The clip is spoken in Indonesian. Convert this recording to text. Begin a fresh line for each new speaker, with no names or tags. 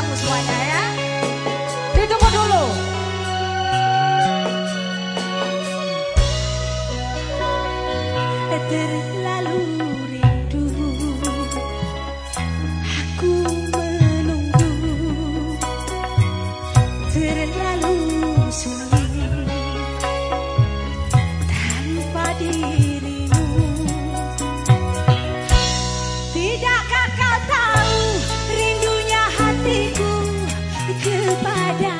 kamu semuanya ya. Ditunggu dulu. Terlalu rindu aku menunggu terlalu sunyi, tanpa dirimu. Tidakkah kau tahu? kepada